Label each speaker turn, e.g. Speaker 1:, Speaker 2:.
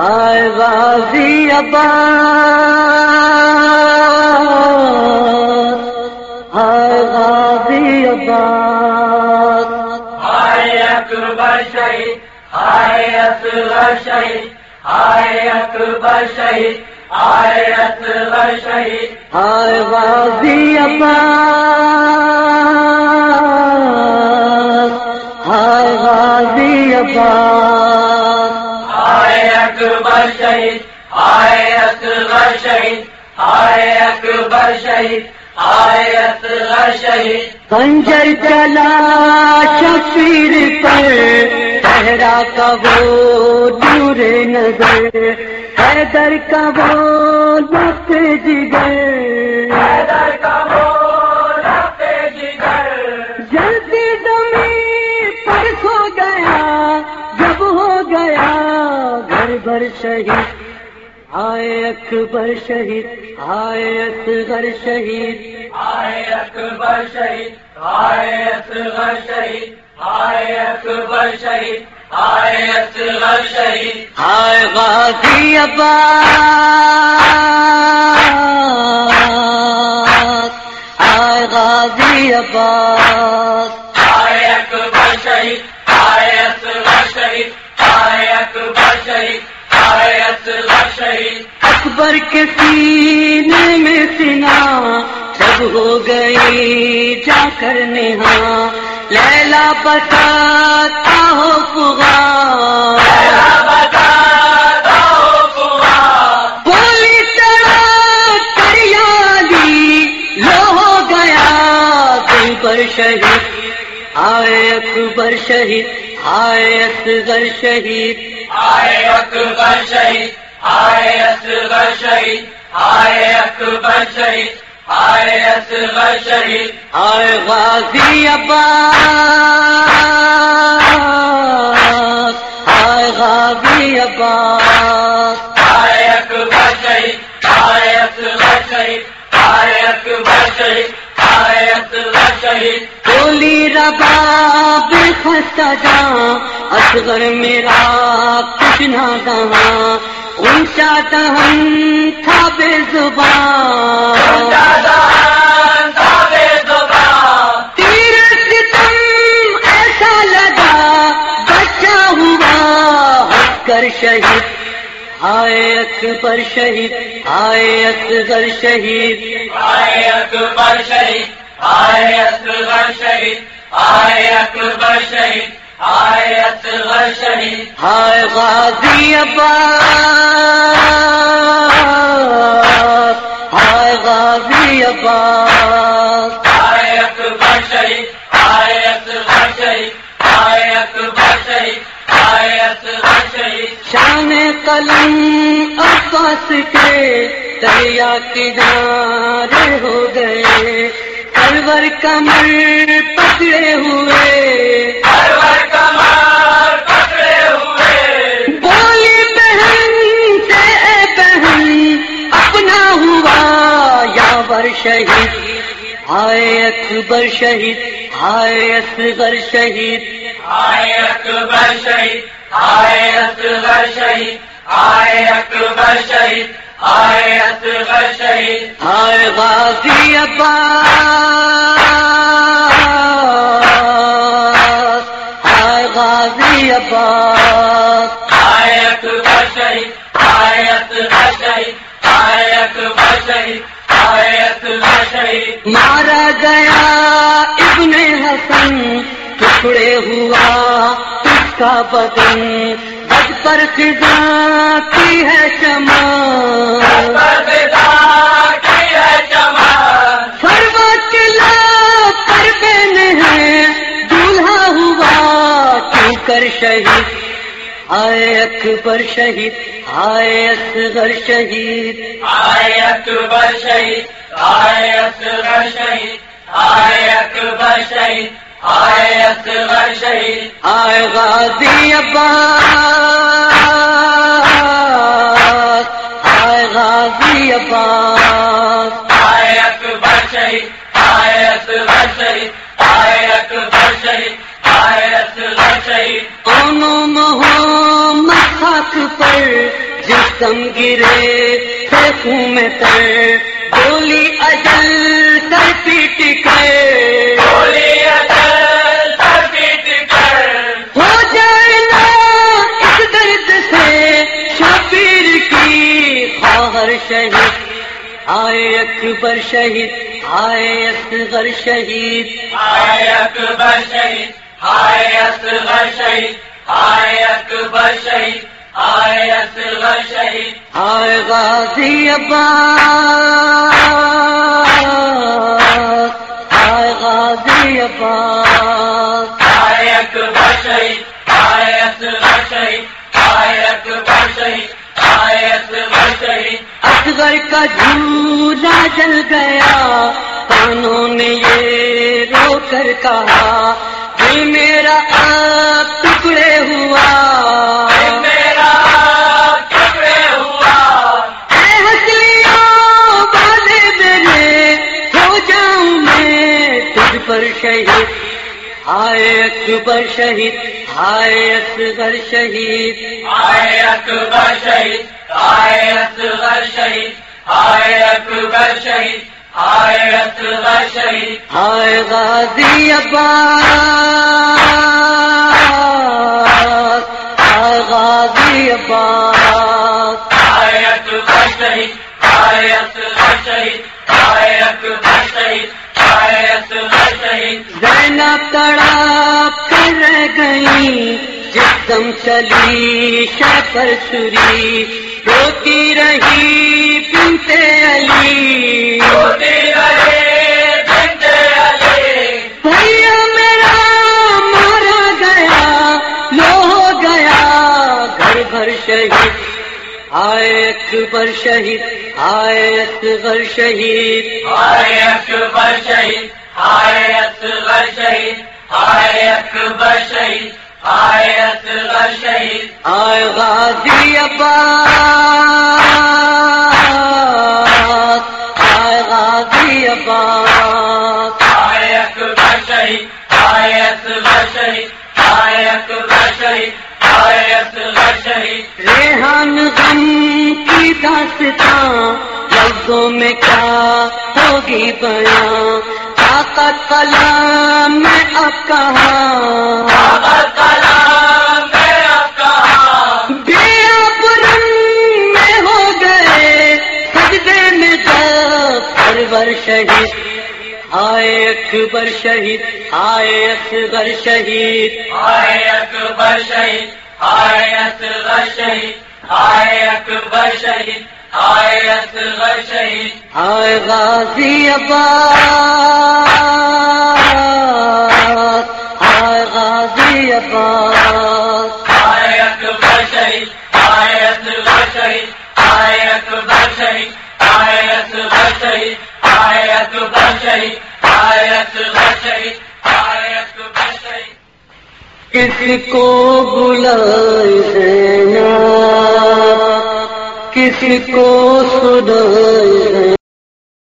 Speaker 1: آئے غازی عباس آئے غازی عباس
Speaker 2: آئے اکبر شہید آئے اصغر شہید آئے اکبر شہید آئے اصغر شہید۔
Speaker 1: آئے غازی عباس آئے غازی عباس
Speaker 2: ہائے اکبر شہید، ہائے اکبر شہید، ہائے اکبر شہید آئے اصغر شہید۔
Speaker 1: خنجر چلا شفیر پر چہرا کا وہ نور نظر، حیدر کا وہ لط جگر۔ اکبر شہید آئے اصغر شہید۔
Speaker 2: آئے اکبر شہید آئے اصغر شہید آئے اکبر شہید آئے اصغر شہید۔
Speaker 1: آئے غازی عباس آئے غازی عباس۔
Speaker 2: آئے اکبر شہید آئے اصغر شہید آئے اکبر شہید آئے اصغر شہید۔
Speaker 1: اکبر کے سینے میں سنا جب ہو گئی جا کر نہا۔ لیلا بتاتا ہو پغار بولی کریالی یعنی لو ہو گیا دل پر شہید۔ آئے اکبر شہید، آئے شہید۔
Speaker 2: آئے اکبر شہید۔ آئے اصغر شہید آئے اکبر شہید آئے اصغر شہید۔
Speaker 1: آئے غازی عباس آئے غازی عباس۔
Speaker 2: آئے اکبر شہید آئے اصغر شہید آئے اکبر شہید آئے اصغر شہید۔
Speaker 1: بولی رباب خستہ جاں اصغر میرا کچھ نہ کہاں اونچا دہن تھا بے زبان۔ تیر ستم ایسا لگا بچہ ہوا کر شہید۔ آئے اکبر شہید، آئے اصغر شہید۔
Speaker 2: آئے اکبر شہید، آئے اصغر شہید۔ آئے اکبر شہید۔
Speaker 1: ہائے غازی عباس ہائے غازی عباس۔
Speaker 2: اکبر اکبر
Speaker 1: شان قلم عباس کے دریا کنارے ہو گئے پرور کمر پکڑے ہوئے۔ شہید۔ آئے اکبر شہید آئے اصغر شہید۔
Speaker 2: آئے اکبر شہید آئے اصغر شہید۔ آئے اکبر شہید آئے اصغر شہید۔
Speaker 1: آئے غازی عباس آئے غازی عباس۔
Speaker 2: آئے اکبر شہید آئے اصغر شہید آئے اکبر شہید۔
Speaker 1: مارا گیا ابن حسن ٹکڑے ہوا اس کا بدن۔ بد پر خزاں کی ہے شمع کر شہید؟ آئے اکبر شہید۔ آئے اصغر شہید
Speaker 2: آئے اکبر شہید آئے اصغر شہید آئے اکبر شہید آئے اصغر شہید۔
Speaker 1: آئے غازی عباس آئے غازی عباس۔
Speaker 2: آئے اکبر شہید آئے اصغر شہید آئے اکبر شہید آئے اصغر شہید۔
Speaker 1: انو محمد خاک پر دم گرے خون میں تر گولی اجل سر پیٹ
Speaker 2: اجل کر۔
Speaker 1: ہو جائے نا اس درد سے شبیر کی خواہر شہید۔ آئے اکبر شہید آئے اصغر شہید۔
Speaker 2: آئے اکبر شہید آئے اصغر شہید۔ آئے اکبر شہید آئے اصغر شہید۔
Speaker 1: آئے غازی عباس آئے غازی عباس۔
Speaker 2: آئے اکبر شہید آئے اصغر شہید آئے اکبر شہید آئے اصغر شہید۔
Speaker 1: اصغر کا جھولا جل گیا کانوں نے یہ رو کر کہا دل میرا آئے اکبر شہید آئے اصغر شہید۔
Speaker 2: آئے اکبر شہید آئے اصغر شہید آئے اکبر شہید اصغر شہید۔
Speaker 1: آئے غازی عباس آئے غازی عباس۔
Speaker 2: آئے اکبر شہید آئے اکبر شہید آئے اصغر شہید۔
Speaker 1: زینب تڑاپ کر رہ گئی جسم چلی شپر چھری روتی رہی پنتے علی۔
Speaker 2: ہوتی رہے بنت علی۔
Speaker 1: بھیا میرا مارا گیا لو ہو گیا گھر بھر شہید۔ آئے اکبر شہید آئے اصغر شہید۔
Speaker 2: آئے اکبر شہید آئے اصغر شہید آئے اکبر شہید آئے اصغر شہید۔
Speaker 1: آئے غازی عباس۔ کی لفظوں میں کیا ہوگی بیاں؟ طاقت کلام میں اب کہاں؟ میں ہو گئے، سجدے میں شہید۔ آئے اکبر شہید آئے اصغر شہید۔
Speaker 2: آئے اکبر شہید آئے اصغر شہید آئے اکبر شہید۔ آئے
Speaker 1: غازی عباس آئے غازی عباس۔
Speaker 2: آئے اکبر شہید آئے اصغر شہید آئے اکبر شہید آئے اصغر شہید آئے اکبر شہید آئے اصغر شہید آئے اکبر شہید۔
Speaker 1: کس کو بلائے کس کو سنائے؟